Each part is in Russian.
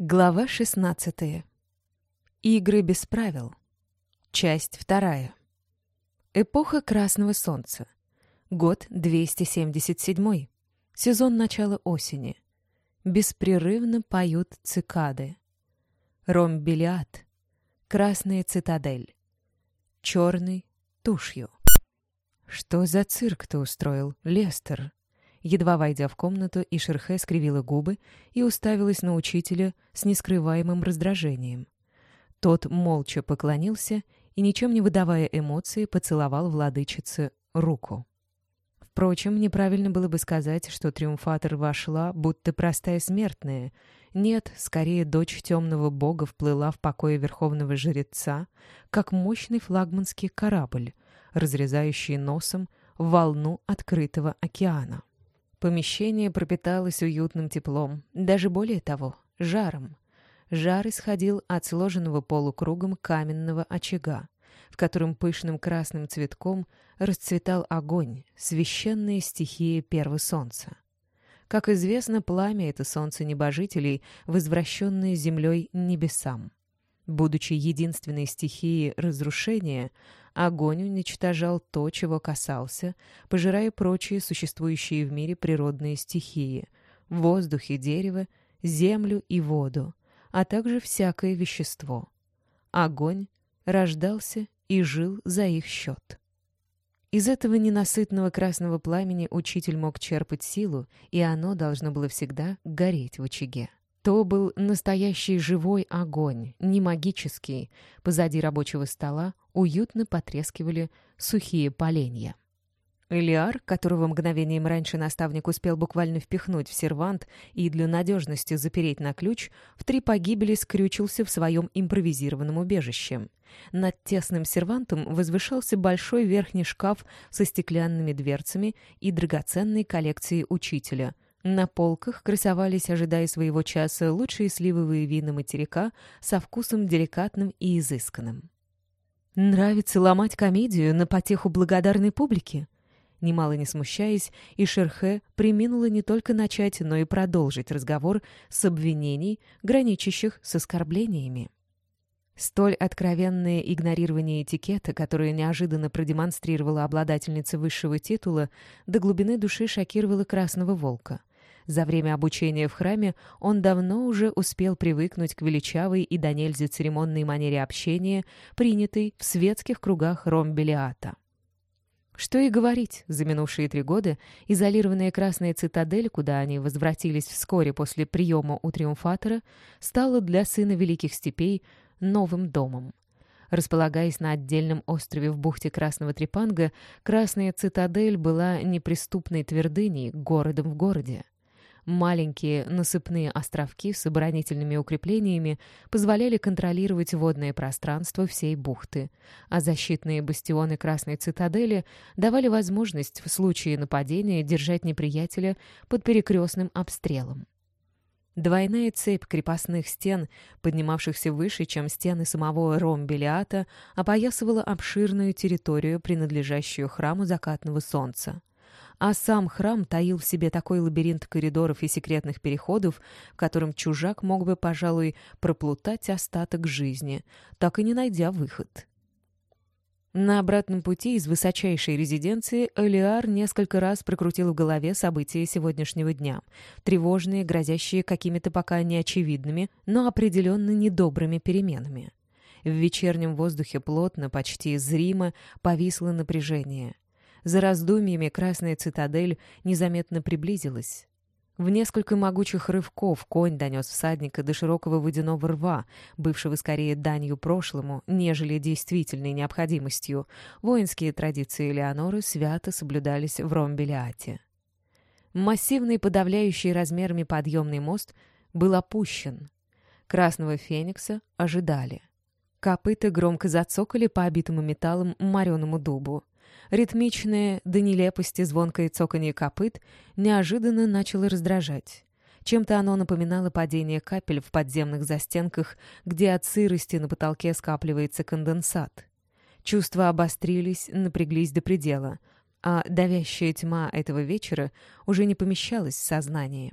Глава 16. Игры без правил. Часть вторая. Эпоха Красного Солнца. Год 277. Сезон начала осени. Беспрерывно поют цикады. Ромбелиад. Красная цитадель. Черный тушью. Что за цирк ты устроил, Лестер? Едва войдя в комнату, Ишерхе скривила губы и уставилась на учителя с нескрываемым раздражением. Тот молча поклонился и, ничем не выдавая эмоции, поцеловал владычице руку. Впрочем, неправильно было бы сказать, что триумфатор вошла, будто простая смертная. Нет, скорее дочь темного бога вплыла в покое верховного жреца, как мощный флагманский корабль, разрезающий носом волну открытого океана. Помещение пропиталось уютным теплом, даже более того, жаром. Жар исходил от сложенного полукругом каменного очага, в котором пышным красным цветком расцветал огонь, священная стихия первого солнца. Как известно, пламя — это солнце небожителей, возвращенное землей небесам. Будучи единственной стихией разрушения, огонь уничтожал то, чего касался, пожирая прочие существующие в мире природные стихии — воздух и дерево, землю и воду, а также всякое вещество. Огонь рождался и жил за их счет. Из этого ненасытного красного пламени учитель мог черпать силу, и оно должно было всегда гореть в очаге. То был настоящий живой огонь, не магический. Позади рабочего стола уютно потрескивали сухие поленья. Элиар, которого мгновением раньше наставник успел буквально впихнуть в сервант и для надежности запереть на ключ, в три погибели скрючился в своем импровизированном убежище. Над тесным сервантом возвышался большой верхний шкаф со стеклянными дверцами и драгоценной коллекцией учителя — на полках красовались, ожидая своего часа, лучшие сливовые вина материка со вкусом деликатным и изысканным. «Нравится ломать комедию на потеху благодарной публики?» Немало не смущаясь, и Шерхе приминула не только начать, но и продолжить разговор с обвинений, граничащих с оскорблениями. Столь откровенное игнорирование этикета, которое неожиданно продемонстрировала обладательница высшего титула, до глубины души шокировало Красного Волка. За время обучения в храме он давно уже успел привыкнуть к величавой и до церемонной манере общения, принятой в светских кругах Ромбелиата. Что и говорить, за минувшие три года изолированная Красная Цитадель, куда они возвратились вскоре после приема у Триумфатора, стала для сына Великих Степей новым домом. Располагаясь на отдельном острове в бухте Красного Трепанга, Красная Цитадель была неприступной твердыней, городом в городе. Маленькие насыпные островки с оборонительными укреплениями позволяли контролировать водное пространство всей бухты, а защитные бастионы Красной Цитадели давали возможность в случае нападения держать неприятеля под перекрестным обстрелом. Двойная цепь крепостных стен, поднимавшихся выше, чем стены самого Ромбелиата, опоясывала обширную территорию, принадлежащую храму закатного солнца а сам храм таил в себе такой лабиринт коридоров и секретных переходов, в котором чужак мог бы, пожалуй, проплутать остаток жизни, так и не найдя выход. На обратном пути из высочайшей резиденции Элиар несколько раз прокрутил в голове события сегодняшнего дня, тревожные, грозящие какими-то пока неочевидными, но определенно недобрыми переменами. В вечернем воздухе плотно, почти зримо, повисло напряжение — за раздумьями Красная Цитадель незаметно приблизилась. В несколько могучих рывков конь донес всадника до широкого водяного рва, бывшего скорее данью прошлому, нежели действительной необходимостью. Воинские традиции Леоноры свято соблюдались в Ромбелиате. Массивный, подавляющий размерами подъемный мост был опущен. Красного Феникса ожидали. Копыта громко зацокали по обитому металлом мореному дубу. Ритмичное до нелепости звонкое цоканье копыт неожиданно начало раздражать. Чем-то оно напоминало падение капель в подземных застенках, где от сырости на потолке скапливается конденсат. Чувства обострились, напряглись до предела, а давящая тьма этого вечера уже не помещалась в сознании.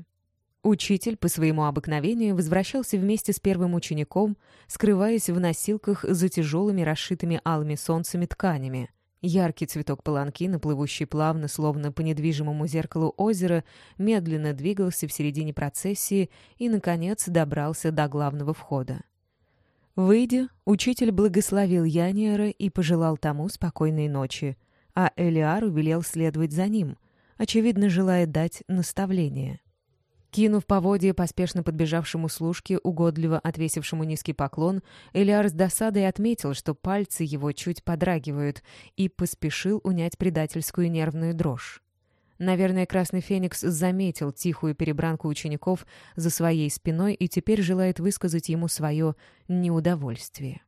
Учитель по своему обыкновению возвращался вместе с первым учеником, скрываясь в носилках за тяжелыми расшитыми алыми солнцами тканями. Яркий цветок паланкина, плывущий плавно, словно по недвижимому зеркалу озера, медленно двигался в середине процессии и, наконец, добрался до главного входа. Выйдя, учитель благословил Яниера и пожелал тому спокойной ночи, а Элиару велел следовать за ним, очевидно, желая дать наставление. Кинув поводье поспешно подбежавшему служке, угодливо отвесившему низкий поклон, Элиар с досадой отметил, что пальцы его чуть подрагивают, и поспешил унять предательскую нервную дрожь. Наверное, Красный Феникс заметил тихую перебранку учеников за своей спиной и теперь желает высказать ему свое неудовольствие.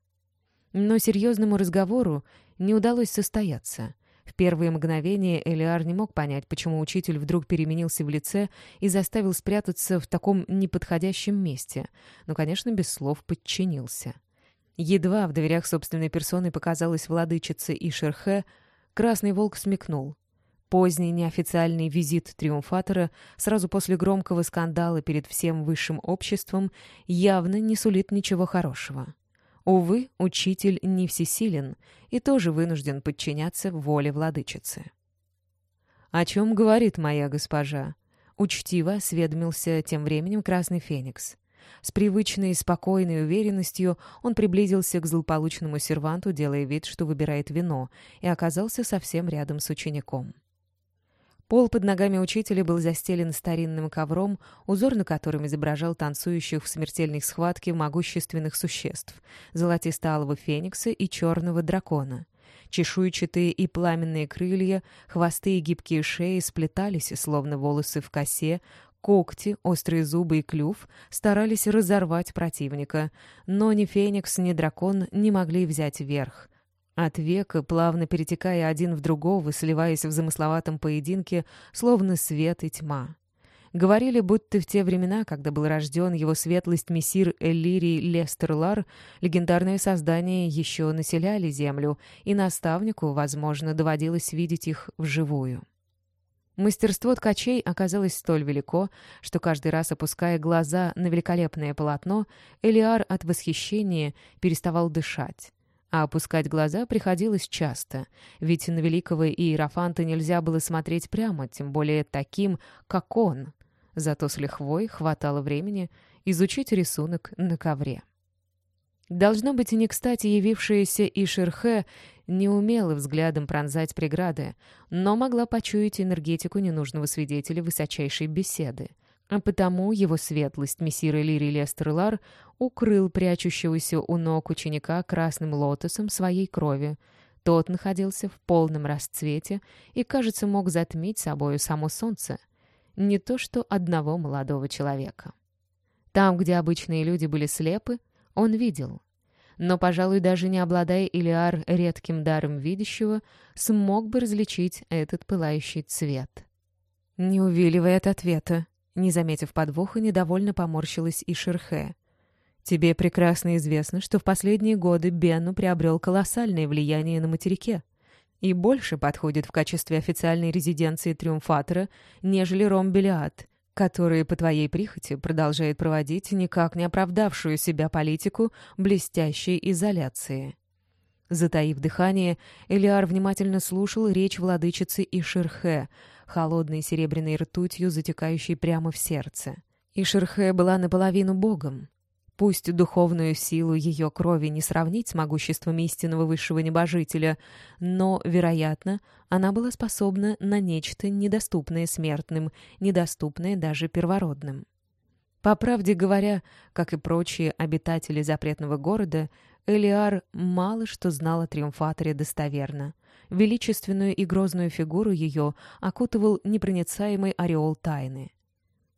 Но серьезному разговору не удалось состояться — в первые мгновения Элиар не мог понять, почему учитель вдруг переменился в лице и заставил спрятаться в таком неподходящем месте, но, конечно, без слов подчинился. Едва в дверях собственной персоны показалась владычица Ишерхе, Красный Волк смекнул. Поздний неофициальный визит триумфатора сразу после громкого скандала перед всем высшим обществом явно не сулит ничего хорошего. Увы, учитель не всесилен и тоже вынужден подчиняться воле владычицы. «О чем говорит моя госпожа?» Учтиво осведомился тем временем Красный Феникс. С привычной спокойной уверенностью он приблизился к злополучному серванту, делая вид, что выбирает вино, и оказался совсем рядом с учеником. Пол под ногами учителя был застелен старинным ковром, узор на котором изображал танцующих в смертельной схватке могущественных существ — золотисталого феникса и черного дракона. Чешуйчатые и пламенные крылья, хвосты и гибкие шеи сплетались, словно волосы в косе, когти, острые зубы и клюв старались разорвать противника, но ни феникс, ни дракон не могли взять верх — от века, плавно перетекая один в другого, сливаясь в замысловатом поединке, словно свет и тьма. Говорили, будто в те времена, когда был рожден его светлость мессир Эллирий Лестерлар, легендарные создания еще населяли землю, и наставнику, возможно, доводилось видеть их вживую. Мастерство ткачей оказалось столь велико, что каждый раз, опуская глаза на великолепное полотно, Элиар от восхищения переставал дышать. А опускать глаза приходилось часто, ведь на великого Иерофанта нельзя было смотреть прямо, тем более таким, как он. Зато с лихвой хватало времени изучить рисунок на ковре. Должно быть, не кстати явившаяся Ишерхе не умела взглядом пронзать преграды, но могла почуять энергетику ненужного свидетеля высочайшей беседы — а потому его светлость, мессир Элири Лестерлар, укрыл прячущегося у ног ученика красным лотосом своей крови. Тот находился в полном расцвете и, кажется, мог затмить собою само солнце. Не то что одного молодого человека. Там, где обычные люди были слепы, он видел. Но, пожалуй, даже не обладая Илиар редким даром видящего, смог бы различить этот пылающий цвет. «Не увиливай от ответа», не заметив подвоха, недовольно поморщилась и Шерхе. «Тебе прекрасно известно, что в последние годы Бенну приобрел колоссальное влияние на материке и больше подходит в качестве официальной резиденции Триумфатора, нежели Ромбелиад, который, по твоей прихоти, продолжает проводить никак не оправдавшую себя политику блестящей изоляции». Затаив дыхание, Элиар внимательно слушал речь владычицы Ишерхе, холодной серебряной ртутью, затекающей прямо в сердце. Ишерхе была наполовину богом. Пусть духовную силу ее крови не сравнить с могуществом истинного высшего небожителя, но, вероятно, она была способна на нечто недоступное смертным, недоступное даже первородным. По правде говоря, как и прочие обитатели запретного города, Элиар мало что знал о Триумфаторе достоверно. Величественную и грозную фигуру ее окутывал непроницаемый ореол тайны.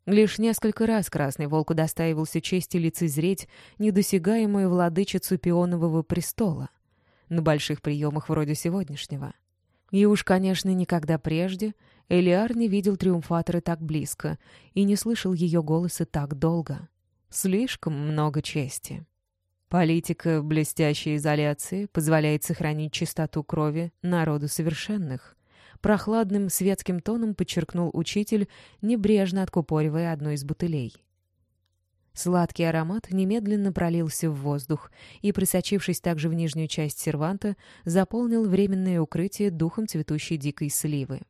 Лишь несколько раз Красный Волк удостаивался чести лицезреть недосягаемую владычицу пионового престола на больших приемах вроде сегодняшнего. И уж, конечно, никогда прежде Элиар не видел Триумфатора так близко и не слышал ее голоса так долго. Слишком много чести. Политика блестящей изоляции позволяет сохранить чистоту крови народу совершенных, прохладным светским тоном подчеркнул учитель, небрежно откупоривая одну из бутылей. Сладкий аромат немедленно пролился в воздух и, просочившись также в нижнюю часть серванта, заполнил временное укрытие духом цветущей дикой сливы.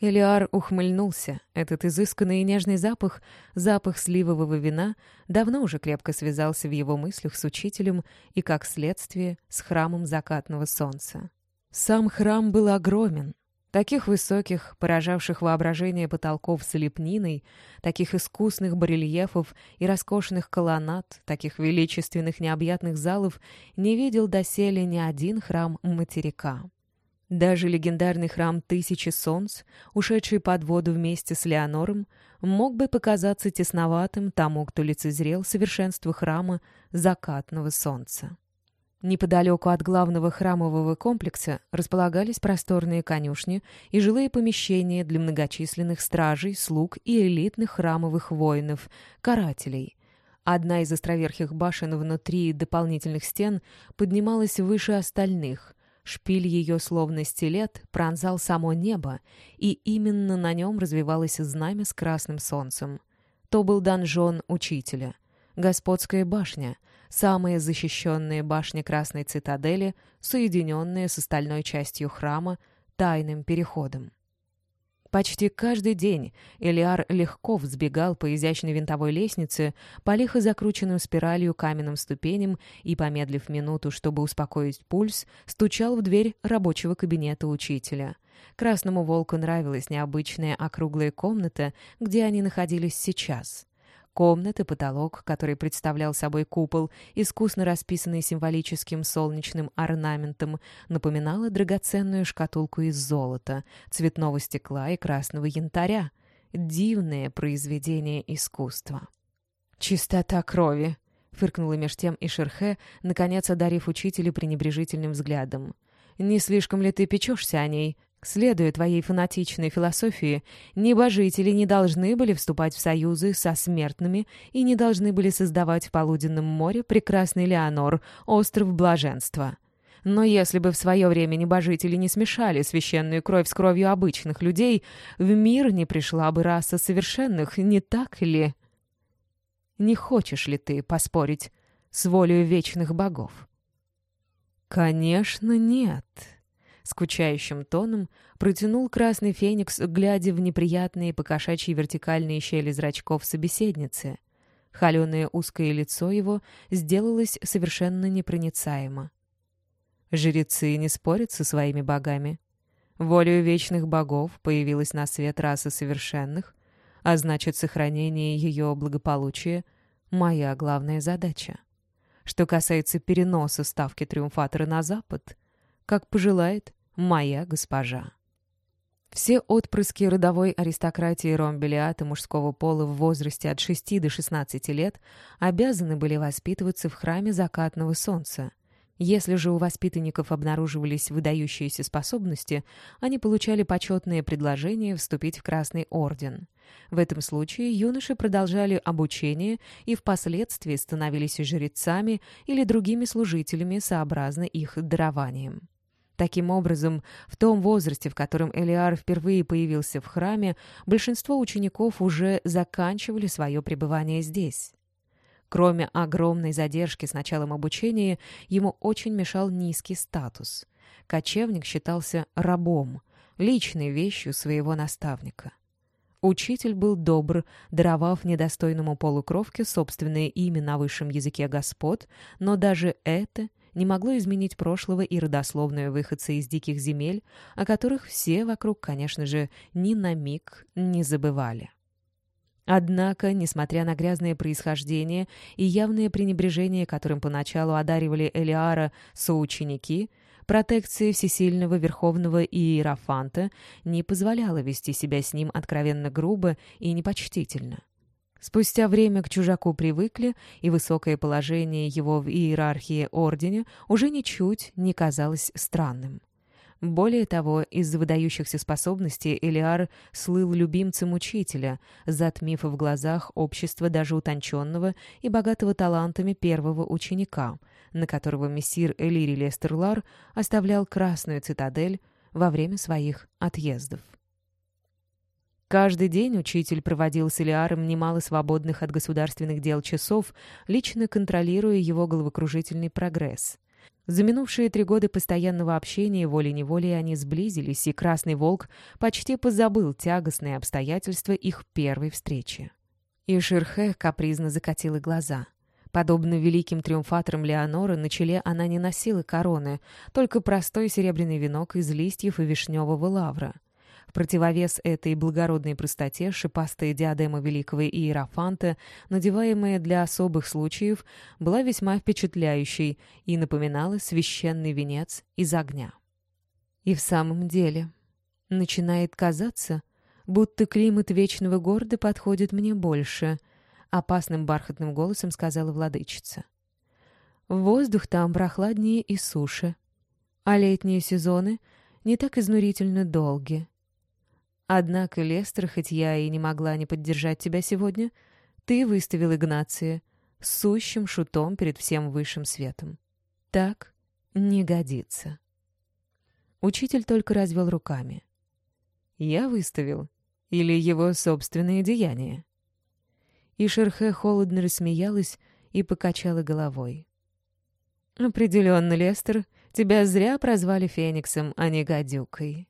Элиар ухмыльнулся. Этот изысканный и нежный запах, запах сливового вина, давно уже крепко связался в его мыслях с учителем и, как следствие, с храмом закатного солнца. Сам храм был огромен. Таких высоких, поражавших воображение потолков с лепниной, таких искусных барельефов и роскошных колоннад, таких величественных необъятных залов не видел доселе ни один храм материка. Даже легендарный храм Тысячи Солнц, ушедший под воду вместе с Леонором, мог бы показаться тесноватым тому, кто лицезрел совершенство храма закатного солнца. Неподалеку от главного храмового комплекса располагались просторные конюшни и жилые помещения для многочисленных стражей, слуг и элитных храмовых воинов, карателей. Одна из островерхих башен внутри дополнительных стен поднималась выше остальных, Шпиль ее, словно стилет, пронзал само небо, и именно на нем развивалось знамя с красным солнцем. То был донжон учителя. Господская башня, самая защищенная башня Красной Цитадели, соединенная с остальной частью храма тайным переходом. Почти каждый день Элиар легко взбегал по изящной винтовой лестнице, по лихо закрученным спиралью каменным ступеням и, помедлив минуту, чтобы успокоить пульс, стучал в дверь рабочего кабинета учителя. Красному волку нравилась необычная округлая комната, где они находились сейчас. Комната, потолок, который представлял собой купол, искусно расписанный символическим солнечным орнаментом, напоминала драгоценную шкатулку из золота, цветного стекла и красного янтаря. Дивное произведение искусства. «Чистота крови!» — фыркнула меж тем и Шерхе, наконец одарив учителя пренебрежительным взглядом. «Не слишком ли ты печешься о ней? Следуя твоей фанатичной философии, небожители не должны были вступать в союзы со смертными и не должны были создавать в полуденном море прекрасный Леонор, остров блаженства. Но если бы в свое время небожители не смешали священную кровь с кровью обычных людей, в мир не пришла бы раса совершенных, не так ли? Не хочешь ли ты поспорить с волей вечных богов? «Конечно, нет», скучающим тоном протянул красный феникс, глядя в неприятные покошачьи вертикальные щели зрачков собеседницы. Холеное узкое лицо его сделалось совершенно непроницаемо. Жрецы не спорят со своими богами. Волею вечных богов появилась на свет раса совершенных, а значит, сохранение ее благополучия — моя главная задача. Что касается переноса ставки триумфатора на Запад, как пожелает моя госпожа. Все отпрыски родовой аристократии Ромбелиата мужского пола в возрасте от 6 до 16 лет обязаны были воспитываться в храме закатного солнца. Если же у воспитанников обнаруживались выдающиеся способности, они получали почетное предложение вступить в Красный Орден. В этом случае юноши продолжали обучение и впоследствии становились жрецами или другими служителями сообразно их дарованием. Таким образом, в том возрасте, в котором Элиар впервые появился в храме, большинство учеников уже заканчивали свое пребывание здесь. Кроме огромной задержки с началом обучения, ему очень мешал низкий статус. Кочевник считался рабом, личной вещью своего наставника. Учитель был добр, даровав недостойному полукровке собственное имя на высшем языке господ, но даже это не могло изменить прошлого и родословную выходца из диких земель, о которых все вокруг, конечно же, ни на миг не забывали. Однако, несмотря на грязное происхождение и явное пренебрежение, которым поначалу одаривали Элиара соученики, протекция всесильного верховного иерофанта не позволяла вести себя с ним откровенно грубо и непочтительно. Спустя время к чужаку привыкли, и высокое положение его в иерархии ордене уже ничуть не казалось странным. Более того, из-за выдающихся способностей Элиар слыл любимцем учителя, затмив в глазах общества даже утонченного и богатого талантами первого ученика, на которого мессир Элири Лестерлар оставлял красную цитадель, во время своих отъездов. Каждый день учитель проводил с Элиаром немало свободных от государственных дел часов, лично контролируя его головокружительный прогресс. За минувшие три года постоянного общения волей-неволей они сблизились, и Красный Волк почти позабыл тягостные обстоятельства их первой встречи. И Ширхе капризно закатила глаза. Подобно великим триумфаторам Леонора, на челе она не носила короны, только простой серебряный венок из листьев и вишневого лавра — в противовес этой благородной простоте шипастая диадема великого Иерофанта, надеваемая для особых случаев, была весьма впечатляющей и напоминала священный венец из огня. И в самом деле, начинает казаться, будто климат вечного города подходит мне больше, опасным бархатным голосом сказала владычица. Воздух там прохладнее и суше, а летние сезоны не так изнурительно долги. Однако, Лестер, хоть я и не могла не поддержать тебя сегодня, ты выставил Игнация сущим шутом перед всем высшим светом. Так не годится. Учитель только развел руками. Я выставил. Или его собственные деяния. И Шерхе холодно рассмеялась и покачала головой. «Определенно, Лестер, тебя зря прозвали Фениксом, а не гадюкой».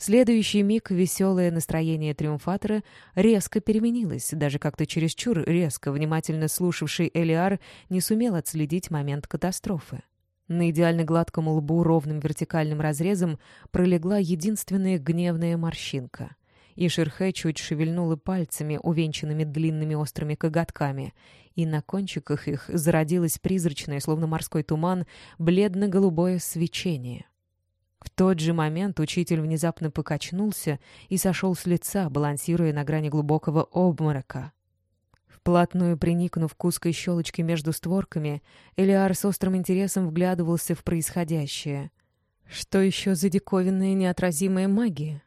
Следующий миг веселое настроение триумфатора резко переменилось, даже как-то чересчур резко, внимательно слушавший Элиар не сумел отследить момент катастрофы. На идеально гладком лбу ровным вертикальным разрезом пролегла единственная гневная морщинка. И Шерхе чуть шевельнула пальцами, увенчанными длинными острыми коготками, и на кончиках их зародилось призрачное, словно морской туман, бледно-голубое свечение. В тот же момент учитель внезапно покачнулся и сошел с лица, балансируя на грани глубокого обморока. Вплотную приникнув к узкой щелочке между створками, Элиар с острым интересом вглядывался в происходящее. Что еще за диковинная неотразимая магия?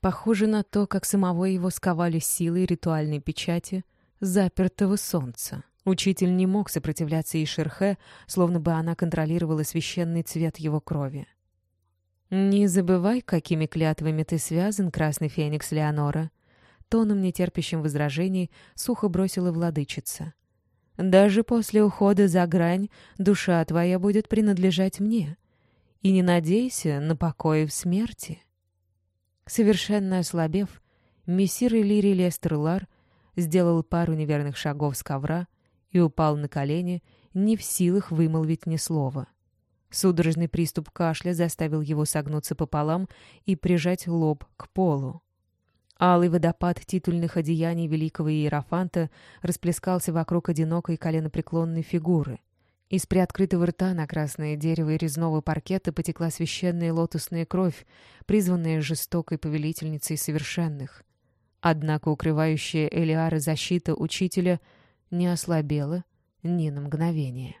Похоже на то, как самого его сковали силой ритуальной печати запертого солнца. Учитель не мог сопротивляться Ишерхе, словно бы она контролировала священный цвет его крови. «Не забывай, какими клятвами ты связан, красный феникс Леонора», тоном, нетерпящим возражений, сухо бросила владычица. «Даже после ухода за грань душа твоя будет принадлежать мне, и не надейся на покой в смерти». Совершенно ослабев, мессир Иллирий Лестерлар сделал пару неверных шагов с ковра и упал на колени, не в силах вымолвить ни слова. Судорожный приступ кашля заставил его согнуться пополам и прижать лоб к полу. Алый водопад титульных одеяний великого иерофанта расплескался вокруг одинокой коленопреклонной фигуры. Из приоткрытого рта на красное дерево и резного паркета потекла священная лотосная кровь, призванная жестокой повелительницей совершенных. Однако укрывающая Элиара защита учителя не ослабела ни на мгновение.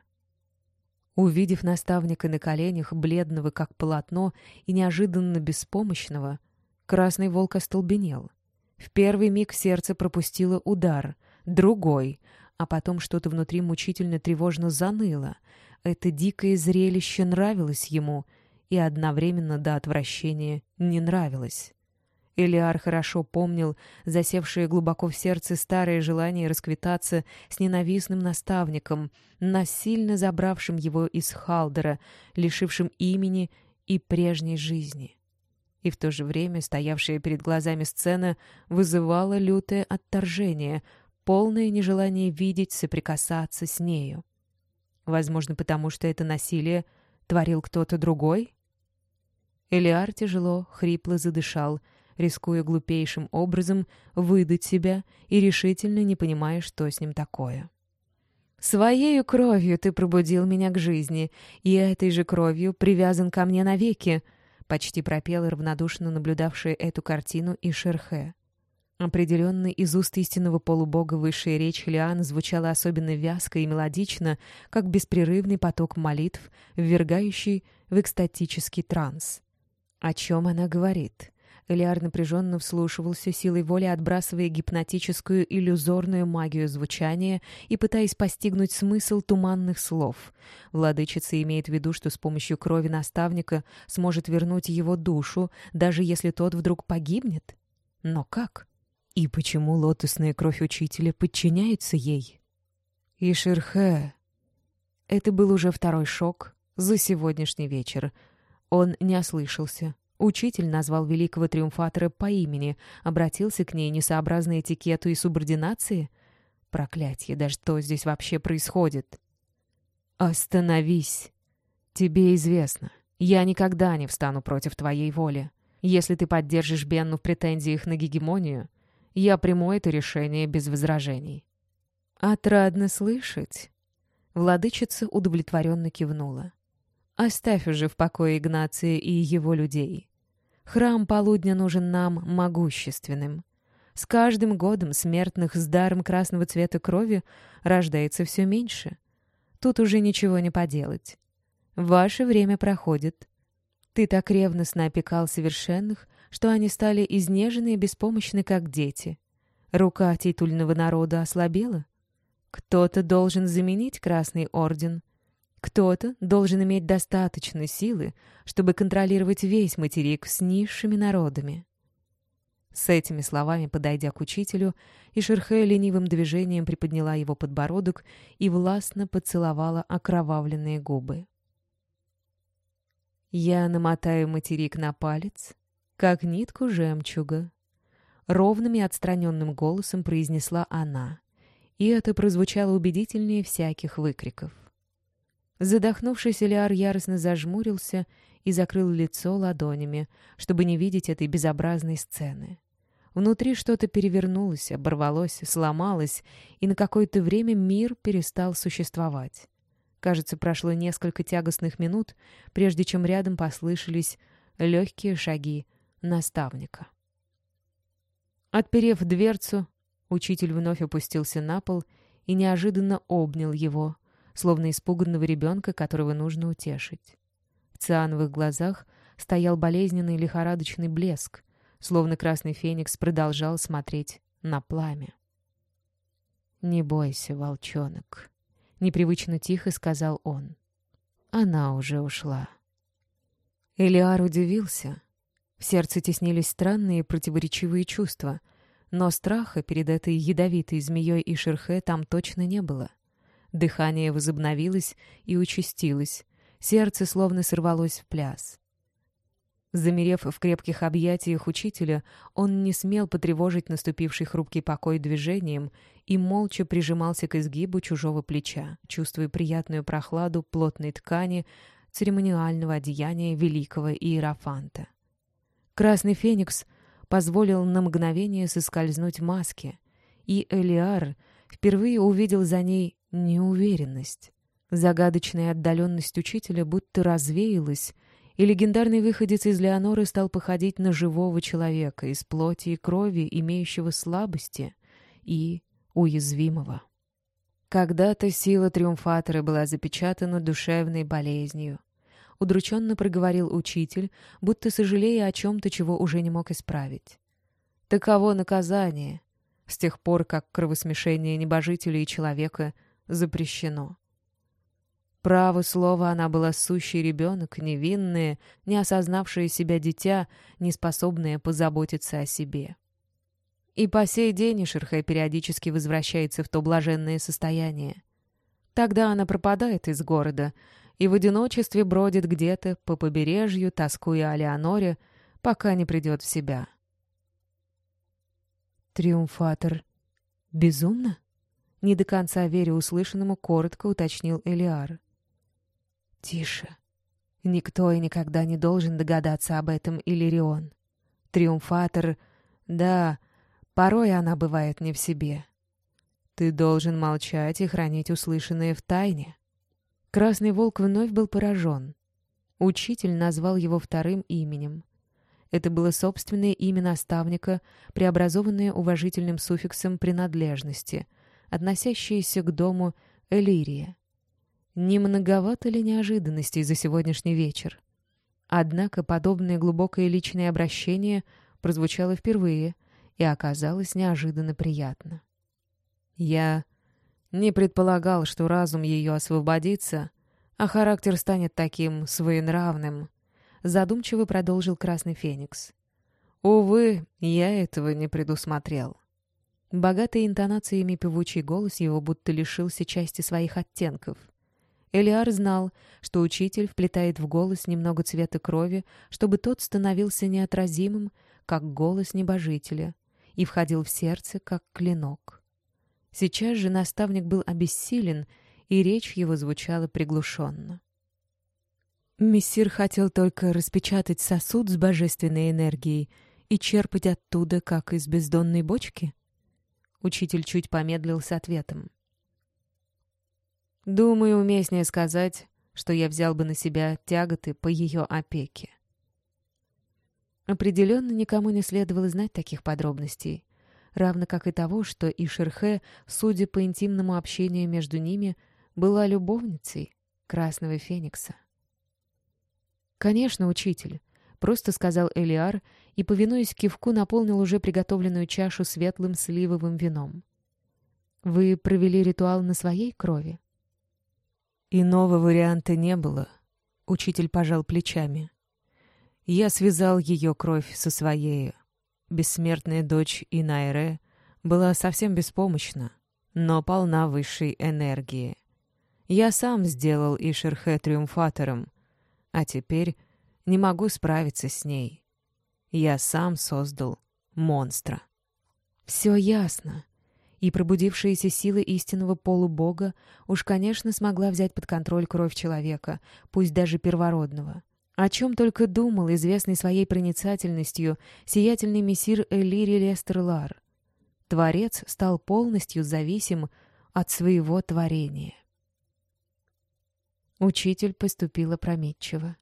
Увидев наставника на коленях, бледного как полотно и неожиданно беспомощного, красный волк остолбенел. В первый миг сердце пропустило удар, другой, а потом что-то внутри мучительно тревожно заныло. Это дикое зрелище нравилось ему и одновременно до отвращения не нравилось. Элиар хорошо помнил засевшее глубоко в сердце старое желание расквитаться с ненавистным наставником, насильно забравшим его из Халдера, лишившим имени и прежней жизни. И в то же время стоявшая перед глазами сцена вызывала лютое отторжение, полное нежелание видеть, соприкасаться с нею. Возможно, потому что это насилие творил кто-то другой? Элиар тяжело, хрипло задышал — рискуя глупейшим образом выдать себя и решительно не понимая, что с ним такое. «Своею кровью ты пробудил меня к жизни, и этой же кровью привязан ко мне навеки», почти пропел равнодушно наблюдавшая эту картину и Шерхе. Определенно, из уст истинного полубога высшая речь Лиана звучала особенно вязко и мелодично, как беспрерывный поток молитв, ввергающий в экстатический транс. О чем она говорит? Элиар напряженно вслушивался, силой воли отбрасывая гипнотическую иллюзорную магию звучания и пытаясь постигнуть смысл туманных слов. Владычица имеет в виду, что с помощью крови наставника сможет вернуть его душу, даже если тот вдруг погибнет. Но как? И почему лотосная кровь учителя подчиняется ей? Иширхэ. Это был уже второй шок за сегодняшний вечер. Он не ослышался. Учитель назвал великого триумфатора по имени, обратился к ней несообразно этикету и субординации. Проклятье, да что здесь вообще происходит? «Остановись! Тебе известно, я никогда не встану против твоей воли. Если ты поддержишь Бенну в претензиях на гегемонию, я приму это решение без возражений». «Отрадно слышать». Владычица удовлетворенно кивнула. Оставь уже в покое Игнация и его людей. Храм полудня нужен нам могущественным. С каждым годом смертных с даром красного цвета крови рождается все меньше. Тут уже ничего не поделать. Ваше время проходит. Ты так ревностно опекал совершенных, что они стали изнежены и беспомощны, как дети. Рука титульного народа ослабела. Кто-то должен заменить Красный Орден — кто-то должен иметь достаточно силы, чтобы контролировать весь материк с низшими народами. С этими словами, подойдя к учителю, Ишерхе ленивым движением приподняла его подбородок и властно поцеловала окровавленные губы. «Я намотаю материк на палец, как нитку жемчуга», — ровным и отстраненным голосом произнесла она, и это прозвучало убедительнее всяких выкриков. Задохнувшись, Элиар яростно зажмурился и закрыл лицо ладонями, чтобы не видеть этой безобразной сцены. Внутри что-то перевернулось, оборвалось, сломалось, и на какое-то время мир перестал существовать. Кажется, прошло несколько тягостных минут, прежде чем рядом послышались легкие шаги наставника. Отперев дверцу, учитель вновь опустился на пол и неожиданно обнял его, словно испуганного ребенка, которого нужно утешить. В циановых глазах стоял болезненный лихорадочный блеск, словно красный феникс продолжал смотреть на пламя. «Не бойся, волчонок», — непривычно тихо сказал он. Она уже ушла. Элиар удивился. В сердце теснились странные противоречивые чувства, но страха перед этой ядовитой змеей и шерхе там точно не было. Дыхание возобновилось и участилось. Сердце словно сорвалось в пляс. Замерев в крепких объятиях учителя, он не смел потревожить наступивший хрупкий покой движением и молча прижимался к изгибу чужого плеча, чувствуя приятную прохладу плотной ткани церемониального одеяния великого иерофанта. Красный феникс позволил на мгновение соскользнуть маске, и Элиар впервые увидел за ней Неуверенность. Загадочная отдаленность учителя будто развеялась, и легендарный выходец из Леоноры стал походить на живого человека из плоти и крови, имеющего слабости и уязвимого. Когда-то сила триумфатора была запечатана душевной болезнью. Удрученно проговорил учитель, будто сожалея о чем-то, чего уже не мог исправить. Таково наказание, с тех пор, как кровосмешение небожителя и человека — запрещено. Право слово, она была сущий ребенок, невинное, не осознавшее себя дитя, не способное позаботиться о себе. И по сей день Шерхе периодически возвращается в то блаженное состояние. Тогда она пропадает из города и в одиночестве бродит где-то по побережью, тоскуя о Леоноре, пока не придет в себя. Триумфатор безумно? Не до конца веря услышанному, коротко уточнил Элиар. «Тише. Никто и никогда не должен догадаться об этом, Иллирион. Триумфатор... Да, порой она бывает не в себе. Ты должен молчать и хранить услышанное в тайне». Красный волк вновь был поражен. Учитель назвал его вторым именем. Это было собственное имя наставника, преобразованное уважительным суффиксом принадлежности, относящиеся к дому Элирия. Не многовато ли неожиданностей за сегодняшний вечер? Однако подобное глубокое личное обращение прозвучало впервые и оказалось неожиданно приятно. «Я не предполагал, что разум ее освободится, а характер станет таким своенравным», — задумчиво продолжил Красный Феникс. «Увы, я этого не предусмотрел». Богатый интонациями певучий голос его будто лишился части своих оттенков. Элиар знал, что учитель вплетает в голос немного цвета крови, чтобы тот становился неотразимым, как голос небожителя, и входил в сердце, как клинок. Сейчас же наставник был обессилен, и речь его звучала приглушенно. Мессир хотел только распечатать сосуд с божественной энергией и черпать оттуда, как из бездонной бочки? Учитель чуть помедлил с ответом. Думаю, уместнее сказать, что я взял бы на себя тяготы по ее опеке. Определенно никому не следовало знать таких подробностей, равно как и того, что Ишерхе, судя по интимному общению между ними, была любовницей Красного Феникса. «Конечно, учитель», — просто сказал Элиар и, повинуясь кивку, наполнил уже приготовленную чашу светлым сливовым вином. «Вы провели ритуал на своей крови?» «Иного варианта не было», — учитель пожал плечами. Я связал ее кровь со своей. Бессмертная дочь Инайре была совсем беспомощна, но полна высшей энергии. Я сам сделал Ишерхе триумфатором, а теперь не могу справиться с ней. Я сам создал монстра. Все ясно. И пробудившаяся сила истинного полубога уж, конечно, смогла взять под контроль кровь человека, пусть даже первородного. О чем только думал, известный своей проницательностью, сиятельный мессир Элири Лестерлар. Творец стал полностью зависим от своего творения. Учитель поступил опрометчиво.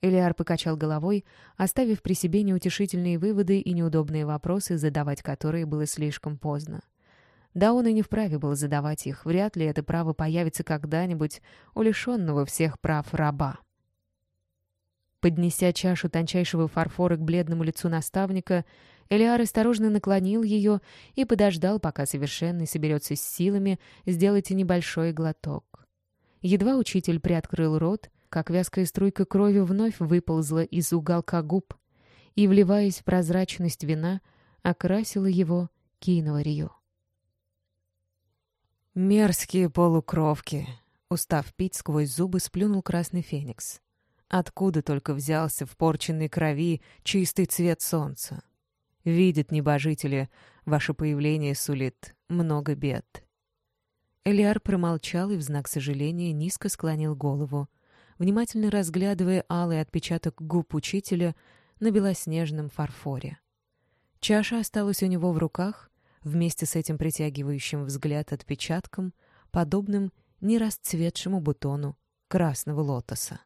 Элиар покачал головой, оставив при себе неутешительные выводы и неудобные вопросы, задавать которые было слишком поздно. Да он и не вправе был задавать их, вряд ли это право появится когда-нибудь у лишенного всех прав раба. Поднеся чашу тончайшего фарфора к бледному лицу наставника, Элиар осторожно наклонил ее и подождал, пока совершенный соберется с силами сделать небольшой глоток. Едва учитель приоткрыл рот, как вязкая струйка крови вновь выползла из уголка губ и, вливаясь в прозрачность вина, окрасила его киноварью. «Мерзкие полукровки!» Устав пить сквозь зубы, сплюнул красный феникс. Откуда только взялся в порченной крови чистый цвет солнца? Видят небожители, ваше появление сулит много бед. Элиар промолчал и в знак сожаления низко склонил голову, внимательно разглядывая алый отпечаток губ учителя на белоснежном фарфоре. Чаша осталась у него в руках, вместе с этим притягивающим взгляд отпечатком, подобным нерасцветшему бутону красного лотоса.